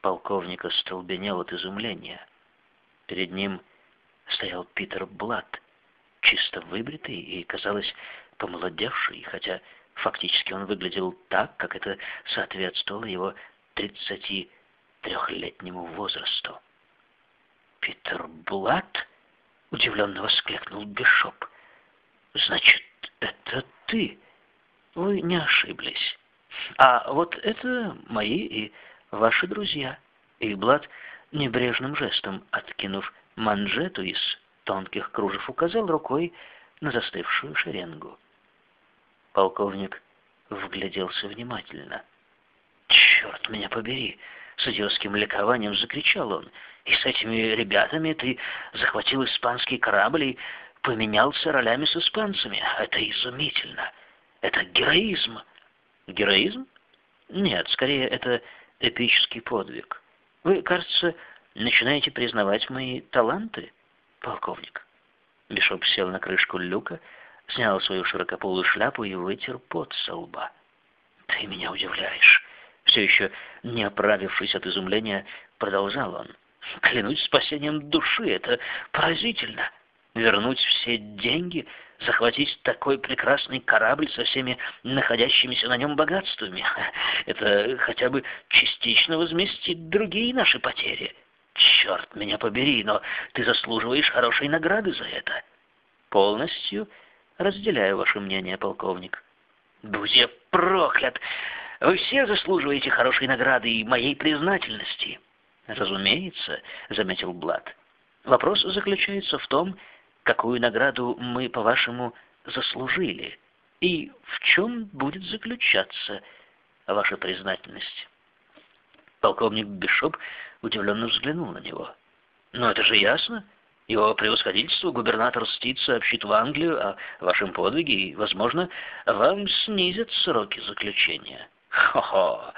Полковник остолбенел от изумления. Перед ним стоял Питер Блад, чисто выбритый и, казалось, помолодевший, хотя фактически он выглядел так, как это соответствовало его 33-летнему возрасту. «Питер Блад?» — удивленно воскликнул Бишоп. «Значит, это ты? Вы не ошиблись. А вот это мои и ваши друзья». И Блад небрежным жестом, откинув манжету из тонких кружев, указал рукой на застывшую шеренгу. Полковник вгляделся внимательно. «Черт меня побери!» — с идиотским ликованием закричал он. «И с этими ребятами ты захватил испанский корабль и поменялся ролями с испанцами. Это изумительно! Это героизм!» «Героизм? Нет, скорее, это эпический подвиг. Вы, кажется, начинаете признавать мои таланты, полковник?» Бишоп сел на крышку люка, снял свою широкополую шляпу и вытер пот со лба. «Ты меня удивляешь!» Все еще не оправившись от изумления, продолжал он. «Клянусь спасением души, это поразительно! Вернуть все деньги, захватить такой прекрасный корабль со всеми находящимися на нем богатствами. Это хотя бы частично возместит другие наши потери. Черт меня побери, но ты заслуживаешь хорошей награды за это. Полностью разделяю ваше мнение, полковник. Будь я проклят! Вы все заслуживаете хорошей награды и моей признательности. Разумеется, заметил Блад. Вопрос заключается в том, какую награду мы, по-вашему, заслужили, и в чем будет заключаться ваша признательность. Полковник Бишоп удивленно взглянул на него. «Но это же ясно. Его превосходительство губернатор Стит сообщит в Англию о вашем подвиге, и, возможно, вам снизят сроки заключения. Хо-хо!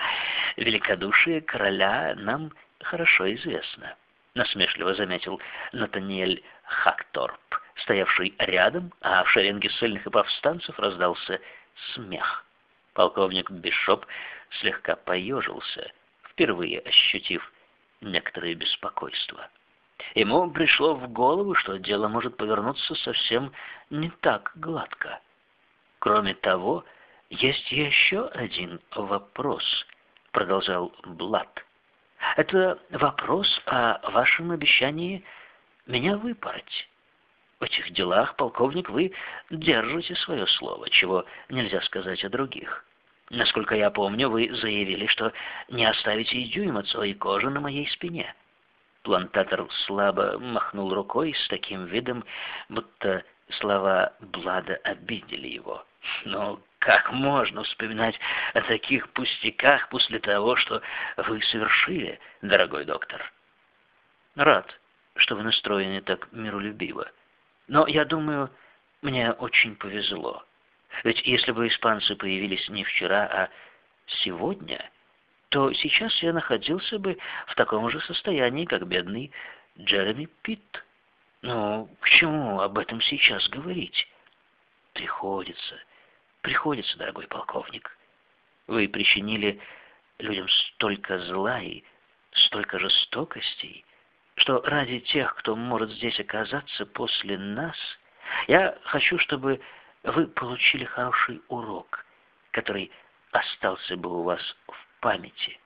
Великодушие короля нам хорошо известно», — насмешливо заметил Натаниэль Хакторп, стоявший рядом, а в шеренге сильных и повстанцев раздался смех. Полковник Бишоп слегка поежился, впервые ощутив некоторое беспокойство. Ему пришло в голову, что дело может повернуться совсем не так гладко. Кроме того, есть еще один вопрос, продолжал Блад. Это вопрос о вашем обещании меня выпороть. В этих делах, полковник, вы держите свое слово, чего нельзя сказать о других. Насколько я помню, вы заявили, что не оставите и дюйм от своей кожи на моей спине. Плантатор слабо махнул рукой с таким видом, будто слова Блада обидели его. Но как можно вспоминать о таких пустяках после того, что вы совершили, дорогой доктор? Рад, что вы настроены так миролюбиво. Но я думаю, мне очень повезло. Ведь если бы испанцы появились не вчера, а сегодня, то сейчас я находился бы в таком же состоянии, как бедный Джереми Питт. Ну, к чему об этом сейчас говорить? Приходится, приходится, дорогой полковник. Вы причинили людям столько зла и столько жестокостей, что ради тех, кто может здесь оказаться после нас, я хочу, чтобы вы получили хороший урок, который остался бы у вас в памяти.